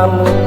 kamu